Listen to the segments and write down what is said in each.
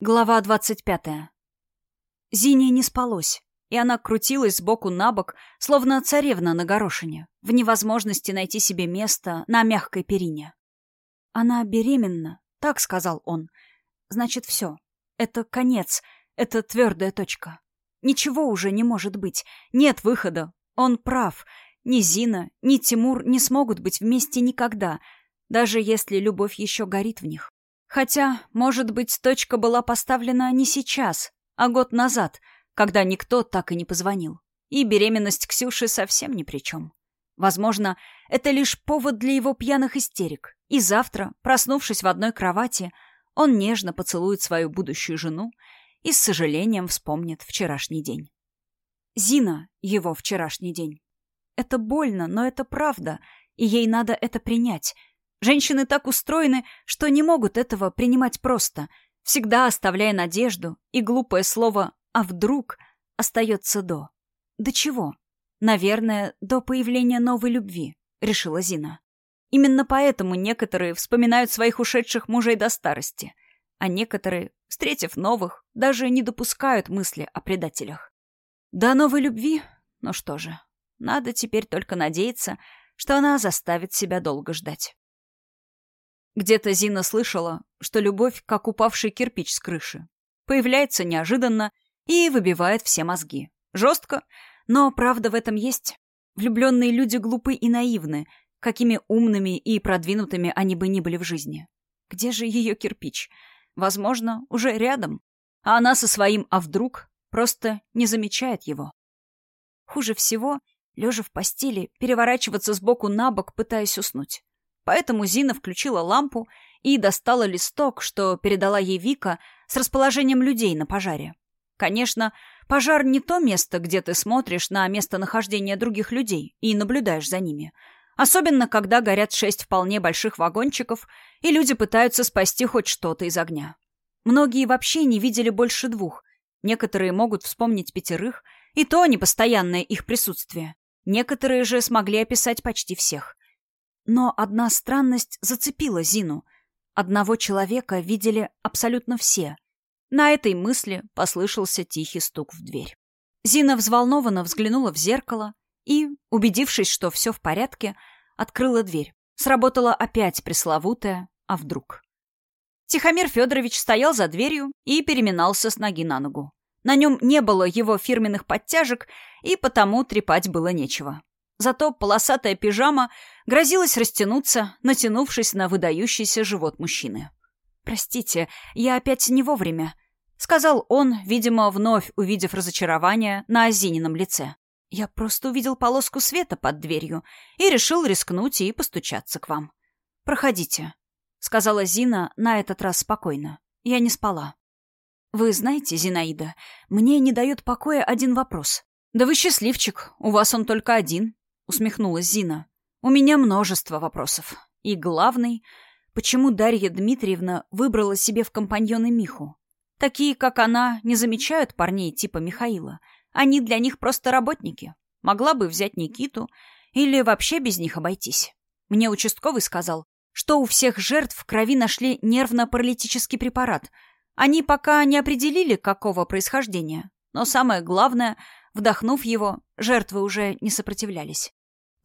Глава двадцать пятая. Зине не спалось, и она крутилась сбоку на бок, словно царевна на горошине, в невозможности найти себе место на мягкой перине. «Она беременна», — так сказал он. «Значит, все. Это конец, это твердая точка. Ничего уже не может быть, нет выхода. Он прав. Ни Зина, ни Тимур не смогут быть вместе никогда, даже если любовь еще горит в них. Хотя, может быть, точка была поставлена не сейчас, а год назад, когда никто так и не позвонил. И беременность Ксюши совсем ни при чем. Возможно, это лишь повод для его пьяных истерик. И завтра, проснувшись в одной кровати, он нежно поцелует свою будущую жену и с сожалением вспомнит вчерашний день. Зина — его вчерашний день. Это больно, но это правда, и ей надо это принять — Женщины так устроены, что не могут этого принимать просто, всегда оставляя надежду, и глупое слово «а вдруг» остается до. До чего? Наверное, до появления новой любви, решила Зина. Именно поэтому некоторые вспоминают своих ушедших мужей до старости, а некоторые, встретив новых, даже не допускают мысли о предателях. До новой любви? Ну что же, надо теперь только надеяться, что она заставит себя долго ждать. Где-то Зина слышала, что любовь, как упавший кирпич с крыши, появляется неожиданно и выбивает все мозги. Жестко, но правда в этом есть. Влюбленные люди глупы и наивны, какими умными и продвинутыми они бы ни были в жизни. Где же ее кирпич? Возможно, уже рядом. А она со своим «а вдруг» просто не замечает его. Хуже всего, лежа в постели, переворачиваться сбоку на бок, пытаясь уснуть. Поэтому Зина включила лампу и достала листок, что передала ей Вика с расположением людей на пожаре. Конечно, пожар не то место, где ты смотришь на местонахождение других людей и наблюдаешь за ними. Особенно, когда горят шесть вполне больших вагончиков, и люди пытаются спасти хоть что-то из огня. Многие вообще не видели больше двух. Некоторые могут вспомнить пятерых, и то непостоянное их присутствие. Некоторые же смогли описать почти всех. Но одна странность зацепила Зину. Одного человека видели абсолютно все. На этой мысли послышался тихий стук в дверь. Зина взволнованно взглянула в зеркало и, убедившись, что все в порядке, открыла дверь. Сработала опять пресловутая «а вдруг?». Тихомир Федорович стоял за дверью и переминался с ноги на ногу. На нем не было его фирменных подтяжек, и потому трепать было нечего. Зато полосатая пижама грозилась растянуться, натянувшись на выдающийся живот мужчины. «Простите, я опять не вовремя», — сказал он, видимо, вновь увидев разочарование на Азинином лице. «Я просто увидел полоску света под дверью и решил рискнуть и постучаться к вам. Проходите», — сказала Зина на этот раз спокойно. «Я не спала». «Вы знаете, Зинаида, мне не дает покоя один вопрос. Да вы счастливчик, у вас он только один, усмехнулась Зина. У меня множество вопросов. И главный, почему Дарья Дмитриевна выбрала себе в компаньоны Миху? Такие, как она, не замечают парней типа Михаила. Они для них просто работники. Могла бы взять Никиту или вообще без них обойтись. Мне участковый сказал, что у всех жертв в крови нашли нервно-паралитический препарат. Они пока не определили, какого происхождения. Но самое главное, вдохнув его, жертвы уже не сопротивлялись.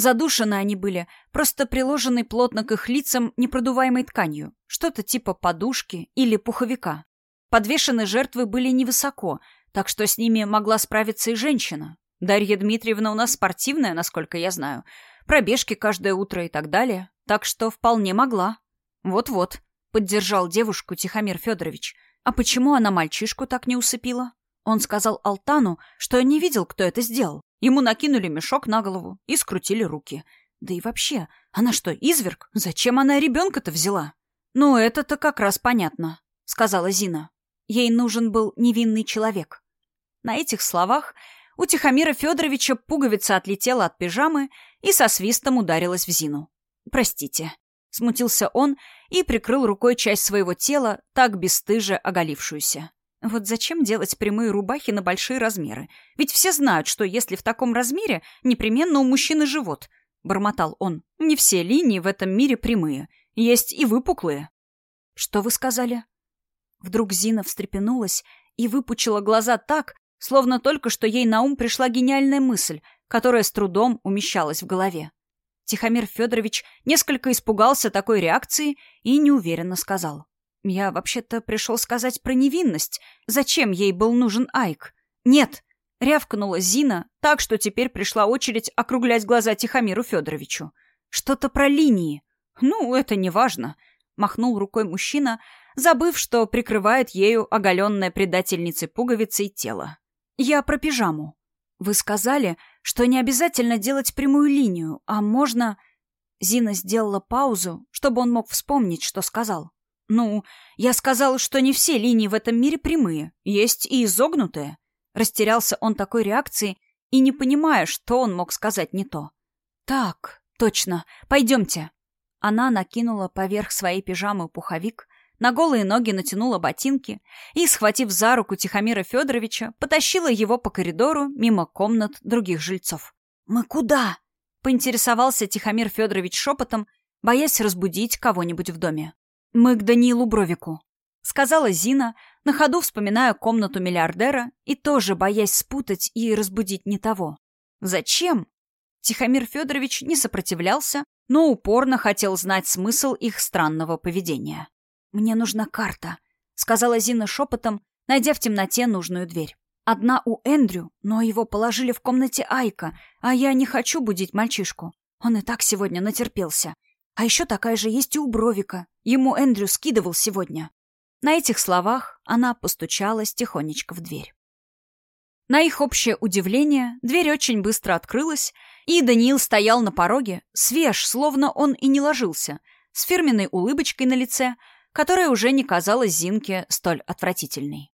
Задушены они были, просто приложенной плотно к их лицам непродуваемой тканью, что-то типа подушки или пуховика. Подвешены жертвы были невысоко, так что с ними могла справиться и женщина. Дарья Дмитриевна у нас спортивная, насколько я знаю. Пробежки каждое утро и так далее. Так что вполне могла. Вот-вот, поддержал девушку Тихомир Федорович. А почему она мальчишку так не усыпила? Он сказал Алтану, что не видел, кто это сделал. Ему накинули мешок на голову и скрутили руки. Да и вообще, она что, изверг? Зачем она ребенка-то взяла? Ну, это-то как раз понятно, сказала Зина. Ей нужен был невинный человек. На этих словах у Тихомира Федоровича пуговица отлетела от пижамы и со свистом ударилась в Зину. «Простите», — смутился он и прикрыл рукой часть своего тела, так бесстыже оголившуюся. Вот зачем делать прямые рубахи на большие размеры? Ведь все знают, что если в таком размере, непременно у мужчины живот. Бормотал он. Не все линии в этом мире прямые. Есть и выпуклые. Что вы сказали? Вдруг Зина встрепенулась и выпучила глаза так, словно только что ей на ум пришла гениальная мысль, которая с трудом умещалась в голове. Тихомир Федорович несколько испугался такой реакции и неуверенно сказал. «Я вообще-то пришел сказать про невинность. Зачем ей был нужен Айк?» «Нет!» — рявкнула Зина, так что теперь пришла очередь округлять глаза Тихомиру Федоровичу. «Что-то про линии». «Ну, это не важно», — махнул рукой мужчина, забыв, что прикрывает ею оголенное предательницей пуговицей тело. «Я про пижаму. Вы сказали, что не обязательно делать прямую линию, а можно...» Зина сделала паузу, чтобы он мог вспомнить, что сказал. «Ну, я сказал, что не все линии в этом мире прямые, есть и изогнутые». Растерялся он такой реакцией и не понимая, что он мог сказать не то. «Так, точно, пойдемте». Она накинула поверх своей пижамы пуховик, на голые ноги натянула ботинки и, схватив за руку Тихомира Федоровича, потащила его по коридору мимо комнат других жильцов. «Мы куда?» — поинтересовался Тихомир Федорович шепотом, боясь разбудить кого-нибудь в доме. «Мы к Даниилу Бровику», — сказала Зина, на ходу вспоминая комнату миллиардера и тоже боясь спутать и разбудить не того. «Зачем?» Тихомир Федорович не сопротивлялся, но упорно хотел знать смысл их странного поведения. «Мне нужна карта», — сказала Зина шепотом, найдя в темноте нужную дверь. «Одна у Эндрю, но его положили в комнате Айка, а я не хочу будить мальчишку. Он и так сегодня натерпелся. А еще такая же есть и у Бровика. Ему Эндрю скидывал сегодня». На этих словах она постучалась тихонечко в дверь. На их общее удивление, дверь очень быстро открылась, и Даниил стоял на пороге, свеж, словно он и не ложился, с фирменной улыбочкой на лице — которая уже не казалась Зинке столь отвратительной.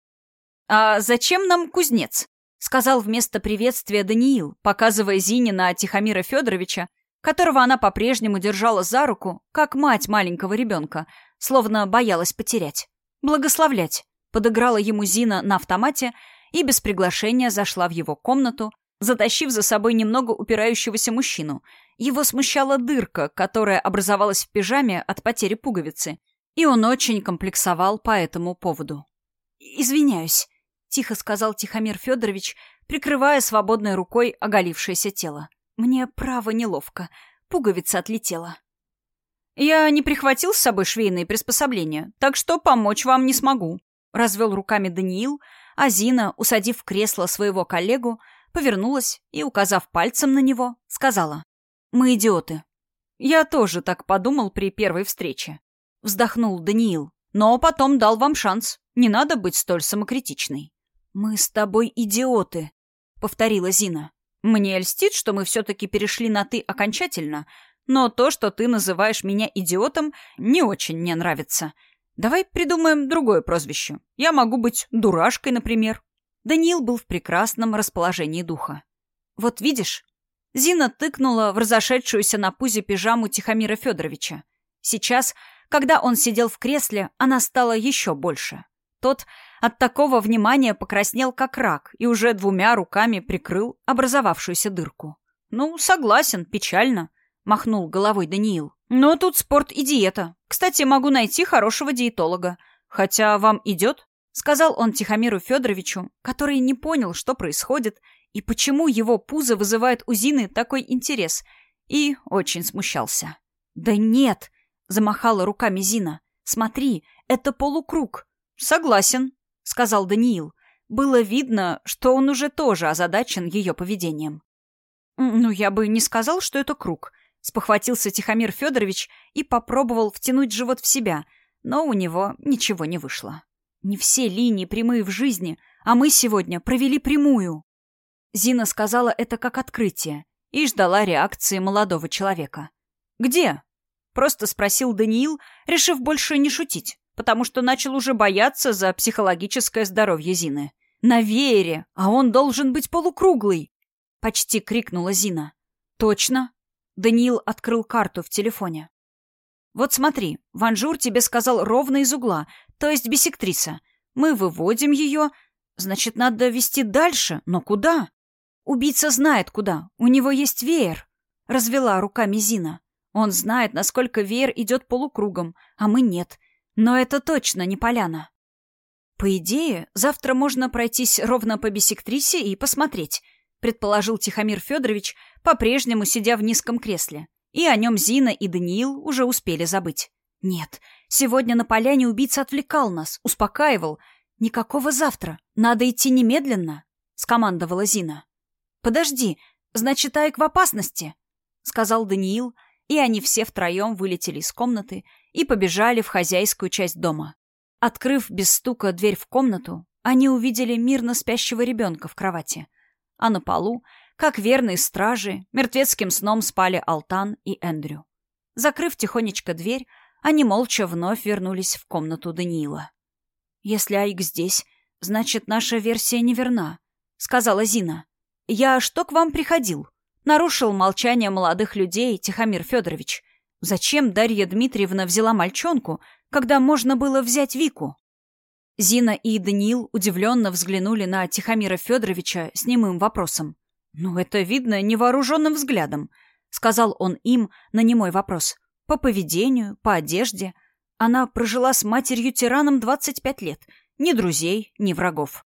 «А зачем нам кузнец?» — сказал вместо приветствия Даниил, показывая Зине на Тихомира Федоровича, которого она по-прежнему держала за руку, как мать маленького ребенка, словно боялась потерять. «Благословлять», — подыграла ему Зина на автомате и без приглашения зашла в его комнату, затащив за собой немного упирающегося мужчину. Его смущала дырка, которая образовалась в пижаме от потери пуговицы — и он очень комплексовал по этому поводу. «Извиняюсь», — тихо сказал Тихомир Федорович, прикрывая свободной рукой оголившееся тело. «Мне право неловко. Пуговица отлетела». «Я не прихватил с собой швейные приспособления, так что помочь вам не смогу», — развел руками Даниил, а Зина, усадив в кресло своего коллегу, повернулась и, указав пальцем на него, сказала. «Мы идиоты». Я тоже так подумал при первой встрече вздохнул Даниил. Но потом дал вам шанс. Не надо быть столь самокритичной. Мы с тобой идиоты, повторила Зина. Мне льстит, что мы все-таки перешли на «ты» окончательно, но то, что ты называешь меня идиотом, не очень мне нравится. Давай придумаем другое прозвище. Я могу быть дурашкой, например. Даниил был в прекрасном расположении духа. Вот видишь? Зина тыкнула в разошедшуюся на пузе пижаму Тихомира Федоровича. Сейчас когда он сидел в кресле, она стала еще больше. Тот от такого внимания покраснел, как рак, и уже двумя руками прикрыл образовавшуюся дырку. «Ну, согласен, печально», — махнул головой Даниил. «Но тут спорт и диета. Кстати, могу найти хорошего диетолога. Хотя вам идет?» — сказал он Тихомиру Федоровичу, который не понял, что происходит и почему его пузо вызывает у Зины такой интерес, и очень смущался. «Да нет!» Замахала руками Зина. «Смотри, это полукруг». «Согласен», — сказал Даниил. Было видно, что он уже тоже озадачен ее поведением. «Ну, я бы не сказал, что это круг», — спохватился Тихомир Федорович и попробовал втянуть живот в себя, но у него ничего не вышло. «Не все линии прямые в жизни, а мы сегодня провели прямую». Зина сказала это как открытие и ждала реакции молодого человека. «Где?» Просто спросил Даниил, решив больше не шутить, потому что начал уже бояться за психологическое здоровье Зины. «На веере, а он должен быть полукруглый!» — почти крикнула Зина. «Точно?» Даниил открыл карту в телефоне. «Вот смотри, Ванжур тебе сказал ровно из угла, то есть бисектриса. Мы выводим ее, значит, надо вести дальше, но куда?» «Убийца знает, куда. У него есть веер», — развела руками Зина. Он знает, насколько веер идет полукругом, а мы нет. Но это точно не поляна. По идее, завтра можно пройтись ровно по бисектрисе и посмотреть, предположил Тихомир Федорович, по-прежнему сидя в низком кресле. И о нем Зина и Даниил уже успели забыть. Нет, сегодня на поляне убийца отвлекал нас, успокаивал. Никакого завтра. Надо идти немедленно, скомандовала Зина. Подожди, значит, Айк в опасности, сказал Даниил, и они все втроем вылетели из комнаты и побежали в хозяйскую часть дома. Открыв без стука дверь в комнату, они увидели мирно спящего ребенка в кровати. А на полу, как верные стражи, мертвецким сном спали Алтан и Эндрю. Закрыв тихонечко дверь, они молча вновь вернулись в комнату Даниила. «Если Айк здесь, значит, наша версия неверна», — сказала Зина. «Я что к вам приходил?» Нарушил молчание молодых людей Тихомир Федорович. «Зачем Дарья Дмитриевна взяла мальчонку, когда можно было взять Вику. Зина и Даниил удивленно взглянули на Тихомира Федоровича с немым вопросом. «Ну, это видно невооруженным взглядом», — сказал он им на немой вопрос. «По поведению, по одежде. Она прожила с матерью-тираном 25 лет. Ни друзей, ни врагов».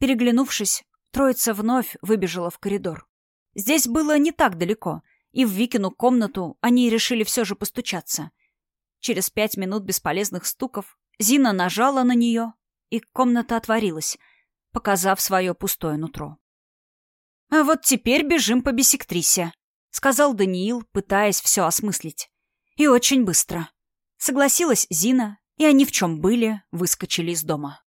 Переглянувшись, троица вновь выбежала в коридор. Здесь было не так далеко, и в Викину комнату они решили все же постучаться. Через пять минут бесполезных стуков Зина нажала на нее, и комната отворилась, показав свое пустое нутро. «А вот теперь бежим по бисектрисе», — сказал Даниил, пытаясь все осмыслить. «И очень быстро». Согласилась Зина, и они в чем были, выскочили из дома.